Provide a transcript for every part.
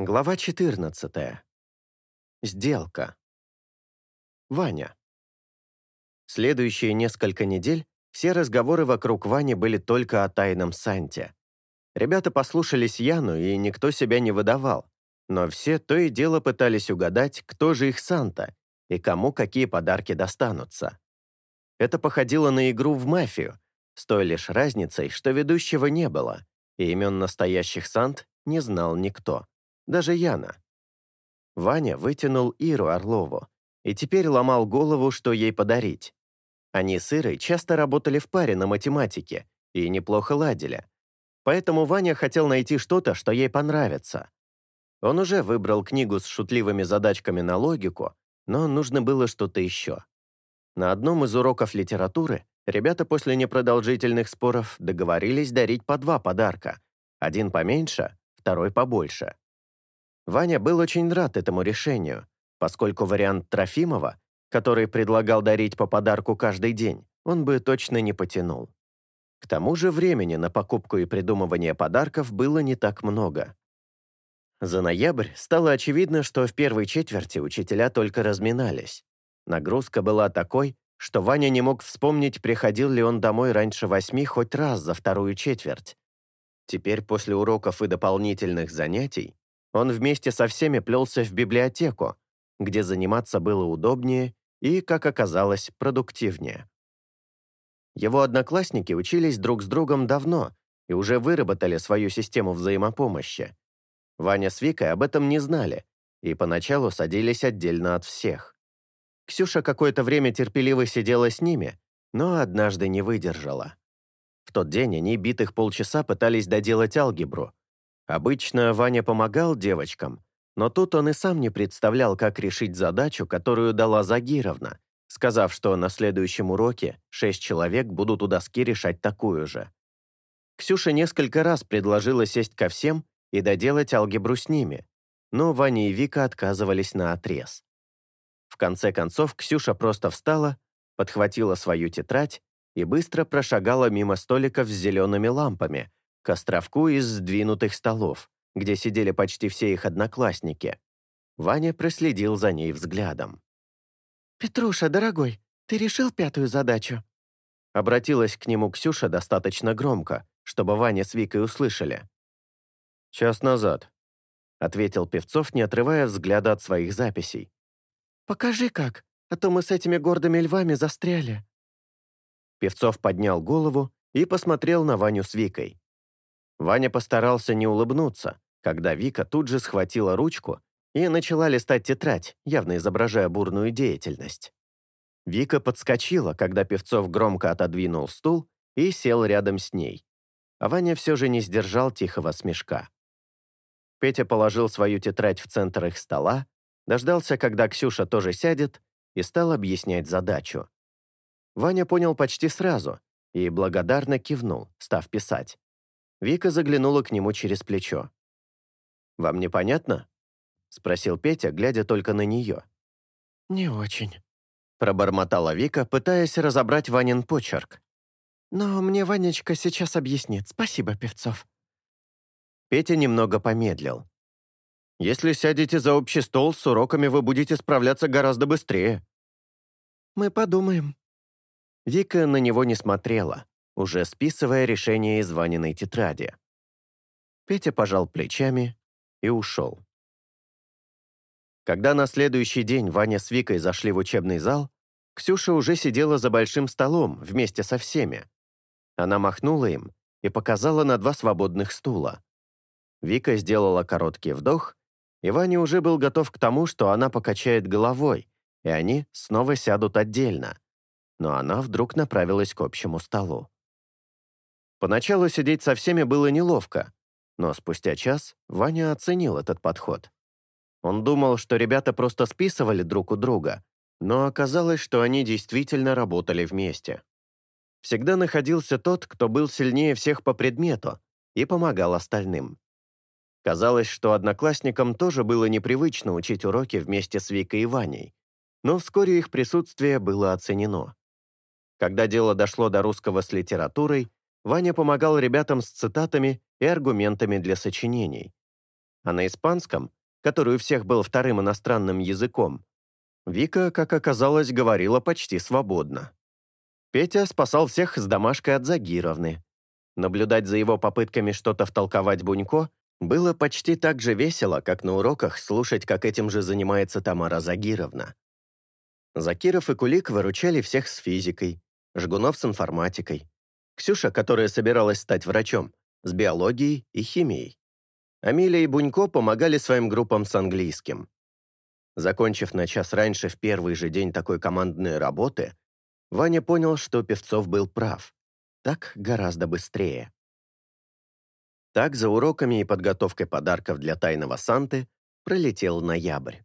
Глава 14. Сделка. Ваня. Следующие несколько недель все разговоры вокруг Вани были только о тайном Санте. Ребята послушались Яну, и никто себя не выдавал, но все то и дело пытались угадать, кто же их Санта и кому какие подарки достанутся. Это походило на игру в мафию, с той лишь разницей, что ведущего не было, и имен настоящих Сант не знал никто даже Яна. Ваня вытянул Иру Орлову и теперь ломал голову, что ей подарить. Они с Ирой часто работали в паре на математике и неплохо ладили. Поэтому Ваня хотел найти что-то, что ей понравится. Он уже выбрал книгу с шутливыми задачками на логику, но нужно было что-то еще. На одном из уроков литературы ребята после непродолжительных споров договорились дарить по два подарка. Один поменьше, второй побольше. Ваня был очень рад этому решению, поскольку вариант Трофимова, который предлагал дарить по подарку каждый день, он бы точно не потянул. К тому же времени на покупку и придумывание подарков было не так много. За ноябрь стало очевидно, что в первой четверти учителя только разминались. Нагрузка была такой, что Ваня не мог вспомнить, приходил ли он домой раньше восьми хоть раз за вторую четверть. Теперь после уроков и дополнительных занятий он вместе со всеми плелся в библиотеку, где заниматься было удобнее и, как оказалось, продуктивнее. Его одноклассники учились друг с другом давно и уже выработали свою систему взаимопомощи. Ваня с Викой об этом не знали и поначалу садились отдельно от всех. Ксюша какое-то время терпеливо сидела с ними, но однажды не выдержала. В тот день они битых полчаса пытались доделать алгебру, Обычно Ваня помогал девочкам, но тут он и сам не представлял, как решить задачу, которую дала Загировна, сказав, что на следующем уроке шесть человек будут у доски решать такую же. Ксюша несколько раз предложила сесть ко всем и доделать алгебру с ними, но Ваня и Вика отказывались на отрез. В конце концов Ксюша просто встала, подхватила свою тетрадь и быстро прошагала мимо столиков с зелеными лампами, к островку из сдвинутых столов, где сидели почти все их одноклассники. Ваня проследил за ней взглядом. «Петруша, дорогой, ты решил пятую задачу?» Обратилась к нему Ксюша достаточно громко, чтобы Ваня с Викой услышали. «Час назад», — ответил Певцов, не отрывая взгляда от своих записей. «Покажи как, а то мы с этими гордыми львами застряли». Певцов поднял голову и посмотрел на Ваню с Викой. Ваня постарался не улыбнуться, когда Вика тут же схватила ручку и начала листать тетрадь, явно изображая бурную деятельность. Вика подскочила, когда Певцов громко отодвинул стул и сел рядом с ней. А Ваня все же не сдержал тихого смешка. Петя положил свою тетрадь в центр их стола, дождался, когда Ксюша тоже сядет, и стал объяснять задачу. Ваня понял почти сразу и благодарно кивнул, став писать. Вика заглянула к нему через плечо. «Вам непонятно?» — спросил Петя, глядя только на нее. «Не очень», — пробормотала Вика, пытаясь разобрать Ванин почерк. «Но мне Ванечка сейчас объяснит. Спасибо, Певцов». Петя немного помедлил. «Если сядете за общий стол, с уроками вы будете справляться гораздо быстрее». «Мы подумаем». Вика на него не смотрела уже списывая решение из Ваниной тетради. Петя пожал плечами и ушел. Когда на следующий день Ваня с Викой зашли в учебный зал, Ксюша уже сидела за большим столом вместе со всеми. Она махнула им и показала на два свободных стула. Вика сделала короткий вдох, и Ваня уже был готов к тому, что она покачает головой, и они снова сядут отдельно. Но она вдруг направилась к общему столу. Поначалу сидеть со всеми было неловко, но спустя час Ваня оценил этот подход. Он думал, что ребята просто списывали друг у друга, но оказалось, что они действительно работали вместе. Всегда находился тот, кто был сильнее всех по предмету и помогал остальным. Казалось, что одноклассникам тоже было непривычно учить уроки вместе с Викой и Ваней, но вскоре их присутствие было оценено. Когда дело дошло до русского с литературой, Ваня помогал ребятам с цитатами и аргументами для сочинений. а на испанском, который у всех был вторым иностранным языком, Вика, как оказалось, говорила почти свободно. Петя спасал всех с домашкой от Загировны. Наблюдать за его попытками что-то втолковать Бунько было почти так же весело, как на уроках слушать, как этим же занимается Тамара Загировна. Закиров и Кулик выручали всех с физикой, Жгунов с информатикой, Ксюша, которая собиралась стать врачом, с биологией и химией. Амилия и Бунько помогали своим группам с английским. Закончив на час раньше в первый же день такой командной работы, Ваня понял, что Певцов был прав. Так гораздо быстрее. Так, за уроками и подготовкой подарков для тайного Санты пролетел ноябрь.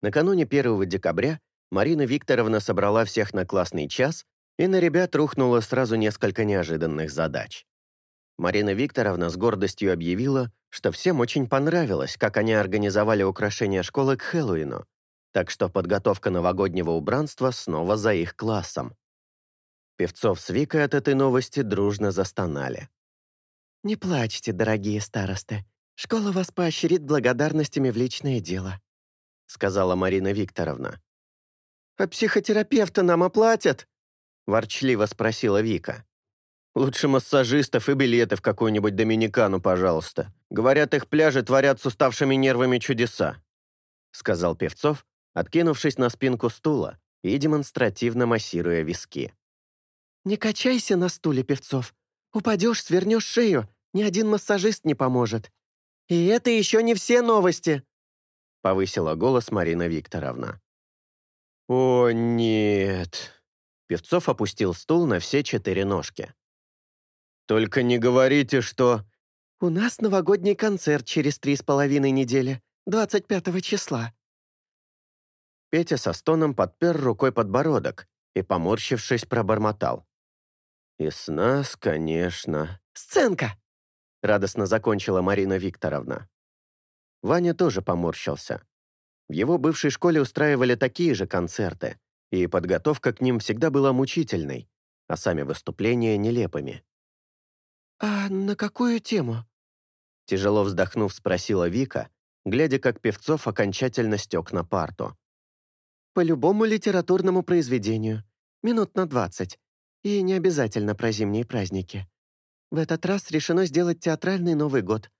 Накануне 1 декабря Марина Викторовна собрала всех на классный час, и на ребят рухнуло сразу несколько неожиданных задач. Марина Викторовна с гордостью объявила, что всем очень понравилось, как они организовали украшение школы к Хэллоуину, так что подготовка новогоднего убранства снова за их классом. Певцов с Викой от этой новости дружно застонали. «Не плачьте, дорогие старосты. Школа вас поощрит благодарностями в личное дело», сказала Марина Викторовна. «А психотерапевта нам оплатят?» Ворчливо спросила Вика. Лучше массажистов и билеты в какую-нибудь Доминикану, пожалуйста. Говорят, их пляжи творят с уставшими нервами чудеса», — сказал Певцов, откинувшись на спинку стула и демонстративно массируя виски. «Не качайся на стуле, Певцов. Упадешь, свернешь шею, ни один массажист не поможет. И это еще не все новости», — повысила голос Марина Викторовна. «О, нет!» Певцов опустил стул на все четыре ножки. Только не говорите, что...» «У нас новогодний концерт через три с половиной недели, 25 числа». Петя со стоном подпер рукой подбородок и, поморщившись, пробормотал. «И с нас, конечно...» «Сценка!» — радостно закончила Марина Викторовна. Ваня тоже поморщился. В его бывшей школе устраивали такие же концерты, и подготовка к ним всегда была мучительной, а сами выступления — нелепыми. «А на какую тему?» Тяжело вздохнув, спросила Вика, глядя, как Певцов окончательно стек на парту. «По любому литературному произведению. Минут на двадцать. И не обязательно про зимние праздники. В этот раз решено сделать театральный Новый год.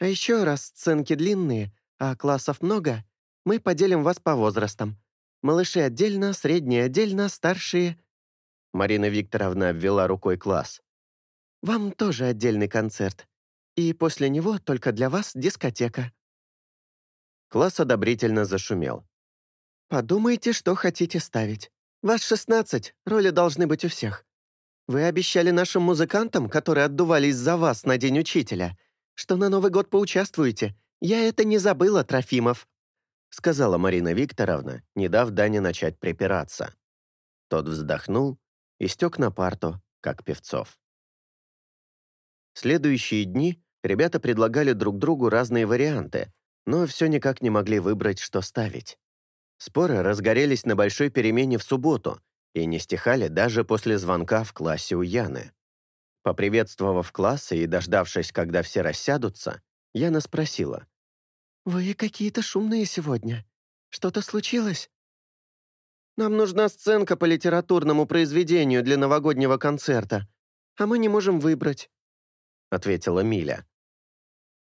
А еще раз сценки длинные, а классов много, мы поделим вас по возрастам. Малыши отдельно, средние отдельно, старшие...» Марина Викторовна обвела рукой класс. Вам тоже отдельный концерт. И после него только для вас дискотека». Класс одобрительно зашумел. «Подумайте, что хотите ставить. Вас 16, роли должны быть у всех. Вы обещали нашим музыкантам, которые отдувались за вас на День Учителя, что на Новый год поучаствуете. Я это не забыла, Трофимов», сказала Марина Викторовна, не дав Дане начать припираться. Тот вздохнул и стек на парту, как певцов. Следующие дни ребята предлагали друг другу разные варианты, но все никак не могли выбрать, что ставить. Споры разгорелись на большой перемене в субботу и не стихали даже после звонка в классе у Яны. Поприветствовав класс и дождавшись, когда все рассядутся, Яна спросила. «Вы какие-то шумные сегодня. Что-то случилось?» «Нам нужна сценка по литературному произведению для новогоднего концерта, а мы не можем выбрать. — ответила Миля.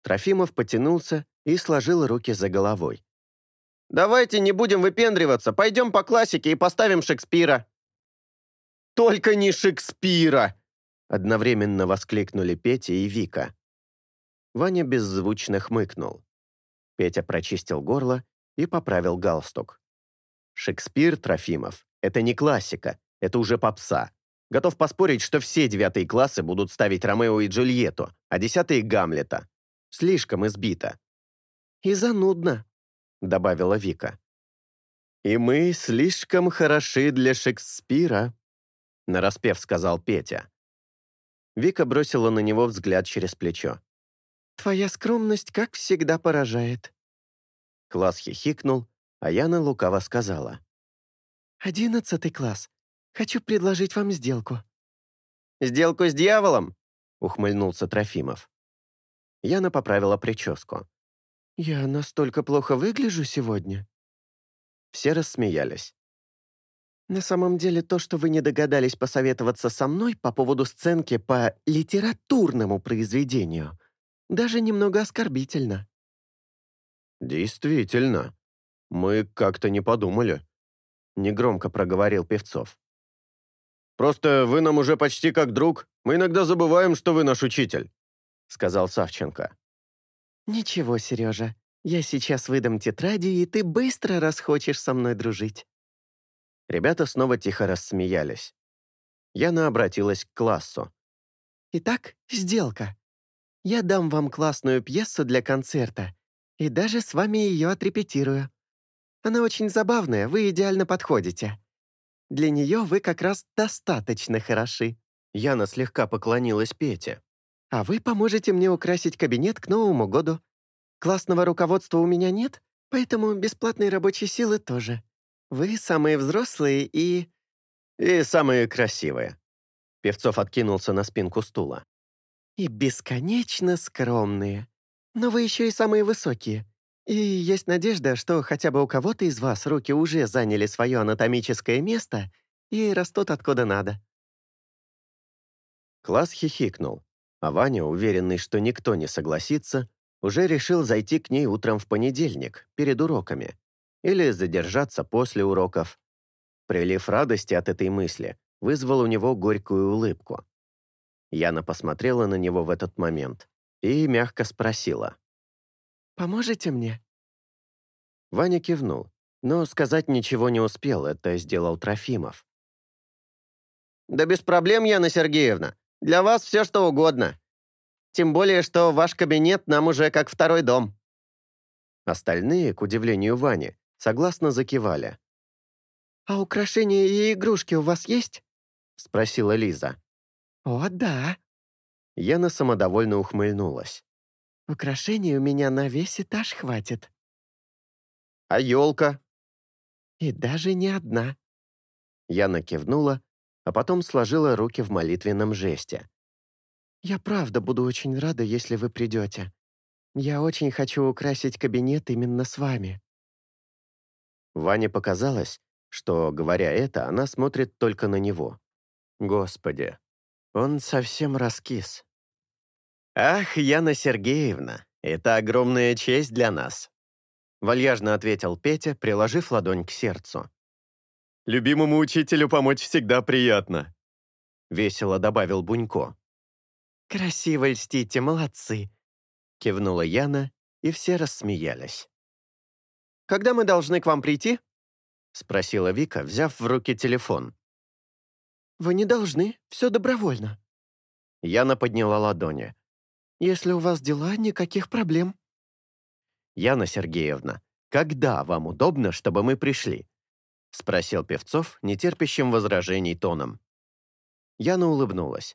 Трофимов потянулся и сложил руки за головой. «Давайте не будем выпендриваться, пойдем по классике и поставим Шекспира». «Только не Шекспира!» — одновременно воскликнули Петя и Вика. Ваня беззвучно хмыкнул. Петя прочистил горло и поправил галстук. «Шекспир, Трофимов, это не классика, это уже попса. Готов поспорить, что все девятые классы будут ставить Ромео и Джульетту, а десятые — Гамлета. Слишком избито. «И занудно», — добавила Вика. «И мы слишком хороши для Шекспира», — нараспев сказал Петя. Вика бросила на него взгляд через плечо. «Твоя скромность, как всегда, поражает». Класс хихикнул, а Яна лукаво сказала. «Одиннадцатый класс. Хочу предложить вам сделку». «Сделку с дьяволом?» — ухмыльнулся Трофимов. Яна поправила прическу. «Я настолько плохо выгляжу сегодня?» Все рассмеялись. «На самом деле, то, что вы не догадались посоветоваться со мной по поводу сценки по литературному произведению, даже немного оскорбительно». «Действительно. Мы как-то не подумали», — негромко проговорил Певцов. «Просто вы нам уже почти как друг. Мы иногда забываем, что вы наш учитель», — сказал Савченко. «Ничего, Сережа, я сейчас выдам тетради, и ты быстро расхочешь со мной дружить». Ребята снова тихо рассмеялись. Яна обратилась к классу. «Итак, сделка. Я дам вам классную пьесу для концерта, и даже с вами ее отрепетирую. Она очень забавная, вы идеально подходите. Для нее вы как раз достаточно хороши». Яна слегка поклонилась Пете. «А вы поможете мне украсить кабинет к Новому году. Классного руководства у меня нет, поэтому бесплатной рабочей силы тоже. Вы самые взрослые и...» «И самые красивые». Певцов откинулся на спинку стула. «И бесконечно скромные. Но вы еще и самые высокие. И есть надежда, что хотя бы у кого-то из вас руки уже заняли свое анатомическое место и растут откуда надо». Класс хихикнул, а Ваня, уверенный, что никто не согласится, уже решил зайти к ней утром в понедельник, перед уроками, или задержаться после уроков. Прилив радости от этой мысли вызвал у него горькую улыбку. Яна посмотрела на него в этот момент и мягко спросила. «Поможете мне?» Ваня кивнул, но сказать ничего не успел, это сделал Трофимов. «Да без проблем, Яна Сергеевна. Для вас все что угодно. Тем более, что ваш кабинет нам уже как второй дом». Остальные, к удивлению Вани, согласно закивали. «А украшения и игрушки у вас есть?» — спросила Лиза. «О, да». Яна самодовольно ухмыльнулась. Украшений у меня на весь этаж хватит. А елка? И даже не одна. Яна кивнула, а потом сложила руки в молитвенном жесте. «Я правда буду очень рада, если вы придете. Я очень хочу украсить кабинет именно с вами». Ване показалось, что, говоря это, она смотрит только на него. Господи, он совсем раскис. «Ах, Яна Сергеевна, это огромная честь для нас», вальяжно ответил Петя, приложив ладонь к сердцу. «Любимому учителю помочь всегда приятно», весело добавил Бунько. «Красиво льстите, молодцы», кивнула Яна, и все рассмеялись. «Когда мы должны к вам прийти?» спросила Вика, взяв в руки телефон. «Вы не должны, все добровольно». Яна подняла ладони. Если у вас дела, никаких проблем». «Яна Сергеевна, когда вам удобно, чтобы мы пришли?» — спросил Певцов, нетерпящим возражений тоном. Яна улыбнулась.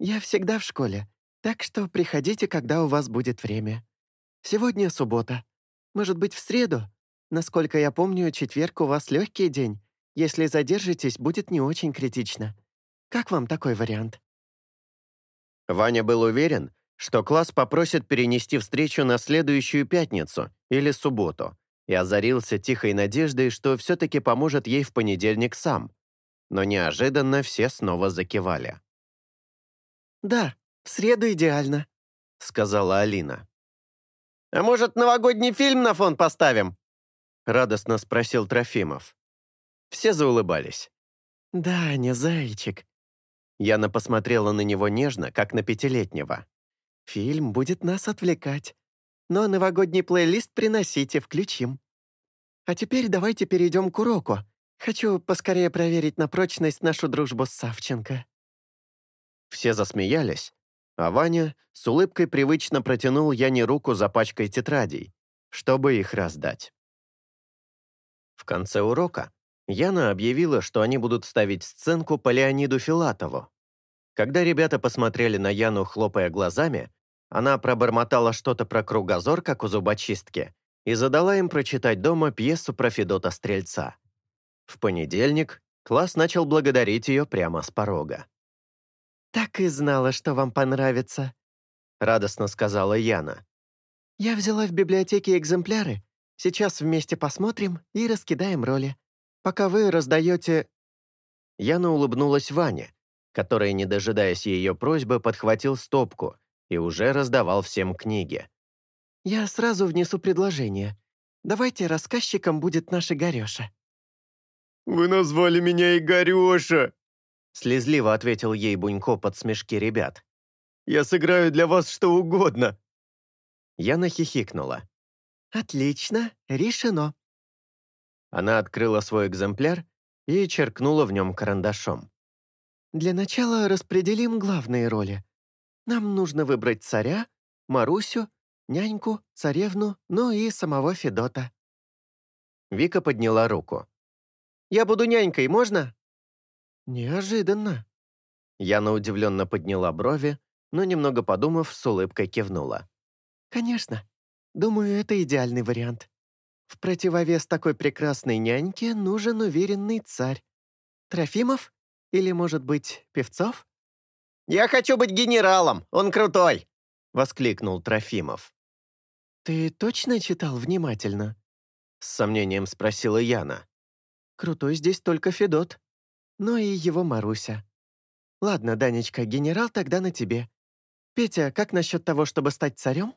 «Я всегда в школе, так что приходите, когда у вас будет время. Сегодня суббота. Может быть, в среду? Насколько я помню, четверг у вас легкий день. Если задержитесь, будет не очень критично. Как вам такой вариант?» Ваня был уверен, что класс попросит перенести встречу на следующую пятницу или субботу, и озарился тихой надеждой, что все-таки поможет ей в понедельник сам. Но неожиданно все снова закивали. «Да, в среду идеально», — сказала Алина. «А может, новогодний фильм на фон поставим?» — радостно спросил Трофимов. Все заулыбались. «Да, не зайчик». Яна посмотрела на него нежно, как на пятилетнего. Фильм будет нас отвлекать. Но новогодний плейлист приносите, включим. А теперь давайте перейдем к уроку. Хочу поскорее проверить на прочность нашу дружбу с Савченко». Все засмеялись, а Ваня с улыбкой привычно протянул Яне руку за пачкой тетрадей, чтобы их раздать. В конце урока Яна объявила, что они будут ставить сценку по Леониду Филатову. Когда ребята посмотрели на Яну, хлопая глазами, она пробормотала что-то про кругозор, как у зубочистки, и задала им прочитать дома пьесу про Федота Стрельца. В понедельник класс начал благодарить ее прямо с порога. «Так и знала, что вам понравится», — радостно сказала Яна. «Я взяла в библиотеке экземпляры. Сейчас вместе посмотрим и раскидаем роли. Пока вы раздаете...» Яна улыбнулась Ване, который, не дожидаясь ее просьбы, подхватил стопку и уже раздавал всем книги. «Я сразу внесу предложение. Давайте рассказчиком будет наша Игореша». «Вы назвали меня Игореша!» Слезливо ответил ей Бунько под смешки ребят. «Я сыграю для вас что угодно!» Яна хихикнула. «Отлично, решено». Она открыла свой экземпляр и черкнула в нем карандашом. «Для начала распределим главные роли. Нам нужно выбрать царя, Марусю, няньку, царевну, ну и самого Федота». Вика подняла руку. «Я буду нянькой, можно?» «Неожиданно». Яна удивленно подняла брови, но, немного подумав, с улыбкой кивнула. «Конечно. Думаю, это идеальный вариант. В противовес такой прекрасной няньке нужен уверенный царь. Трофимов? Или, может быть, Певцов?» «Я хочу быть генералом! Он крутой!» — воскликнул Трофимов. «Ты точно читал внимательно?» — с сомнением спросила Яна. «Крутой здесь только Федот, но и его Маруся. Ладно, Данечка, генерал тогда на тебе. Петя, как насчет того, чтобы стать царем?»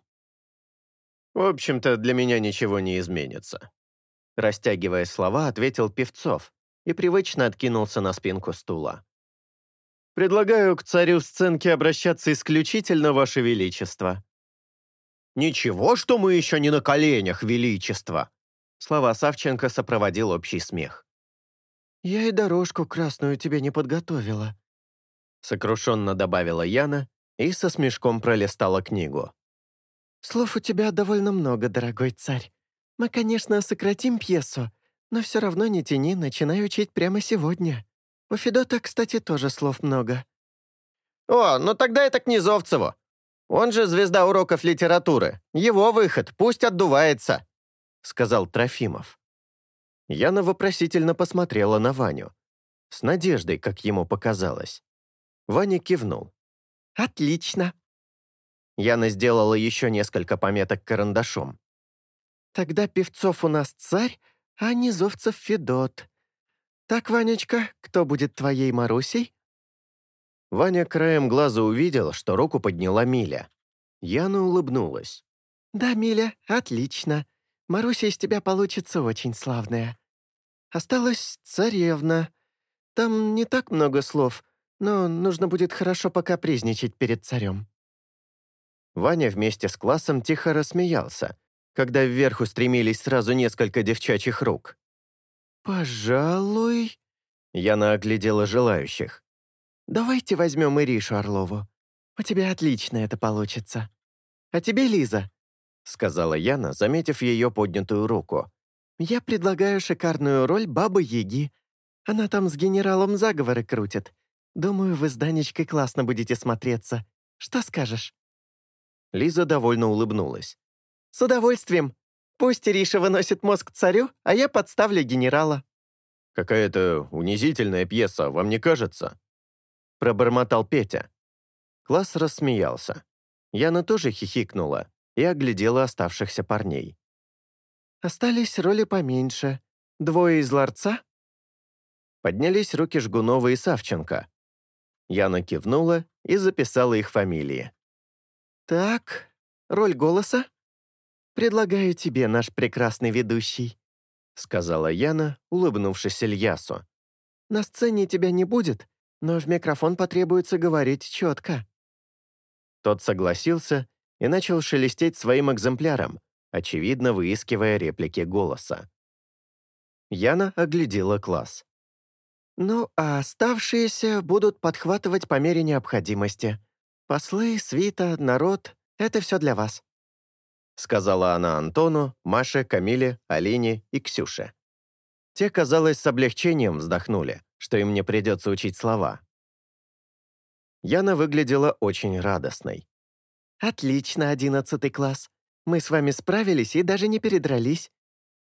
«В общем-то, для меня ничего не изменится», — растягивая слова, ответил Певцов и привычно откинулся на спинку стула. «Предлагаю к царю сценки обращаться исключительно, Ваше Величество». «Ничего, что мы еще не на коленях, Величество!» Слова Савченко сопроводил общий смех. «Я и дорожку красную тебе не подготовила», сокрушенно добавила Яна и со смешком пролистала книгу. «Слов у тебя довольно много, дорогой царь. Мы, конечно, сократим пьесу, но все равно не тяни, начинай учить прямо сегодня. У Федота, кстати, тоже слов много». «О, ну тогда это к Низовцеву. Он же звезда уроков литературы. Его выход, пусть отдувается», — сказал Трофимов. Яна вопросительно посмотрела на Ваню. С надеждой, как ему показалось. Ваня кивнул. «Отлично», Яна сделала еще несколько пометок карандашом. «Тогда Певцов у нас царь, а Низовцев Федот. Так, Ванечка, кто будет твоей Марусей?» Ваня краем глаза увидел, что руку подняла Миля. Яна улыбнулась. «Да, Миля, отлично. Маруся из тебя получится очень славная. Осталась царевна. Там не так много слов, но нужно будет хорошо покапризничать перед царем». Ваня вместе с классом тихо рассмеялся, когда вверх устремились сразу несколько девчачьих рук. «Пожалуй...» Яна оглядела желающих. «Давайте возьмем Иришу Орлову. У тебя отлично это получится. А тебе, Лиза?» сказала Яна, заметив ее поднятую руку. «Я предлагаю шикарную роль Бабы-Яги. Она там с генералом заговоры крутит. Думаю, вы с Данечкой классно будете смотреться. Что скажешь?» Лиза довольно улыбнулась. «С удовольствием. Пусть Ириша выносит мозг царю, а я подставлю генерала». «Какая-то унизительная пьеса, вам не кажется?» Пробормотал Петя. Класс рассмеялся. Яна тоже хихикнула и оглядела оставшихся парней. «Остались роли поменьше. Двое из ларца?» Поднялись руки Жгунова и Савченко. Яна кивнула и записала их фамилии. «Так, роль голоса? Предлагаю тебе, наш прекрасный ведущий», сказала Яна, улыбнувшись Ильясу. «На сцене тебя не будет, но в микрофон потребуется говорить четко». Тот согласился и начал шелестеть своим экземпляром, очевидно выискивая реплики голоса. Яна оглядела класс. «Ну, а оставшиеся будут подхватывать по мере необходимости. «Послы, свита, народ — это все для вас», — сказала она Антону, Маше, Камиле, Алине и Ксюше. Те, казалось, с облегчением вздохнули, что им не придется учить слова. Яна выглядела очень радостной. «Отлично, одиннадцатый класс. Мы с вами справились и даже не передрались.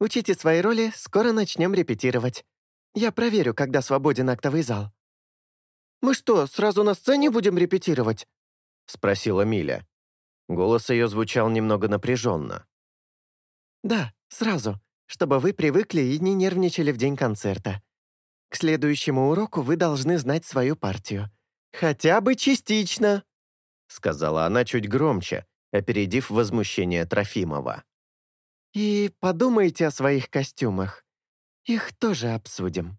Учите свои роли, скоро начнем репетировать. Я проверю, когда свободен актовый зал». «Мы что, сразу на сцене будем репетировать?» — спросила Миля. Голос ее звучал немного напряженно. «Да, сразу, чтобы вы привыкли и не нервничали в день концерта. К следующему уроку вы должны знать свою партию. Хотя бы частично», — сказала она чуть громче, опередив возмущение Трофимова. «И подумайте о своих костюмах. Их тоже обсудим».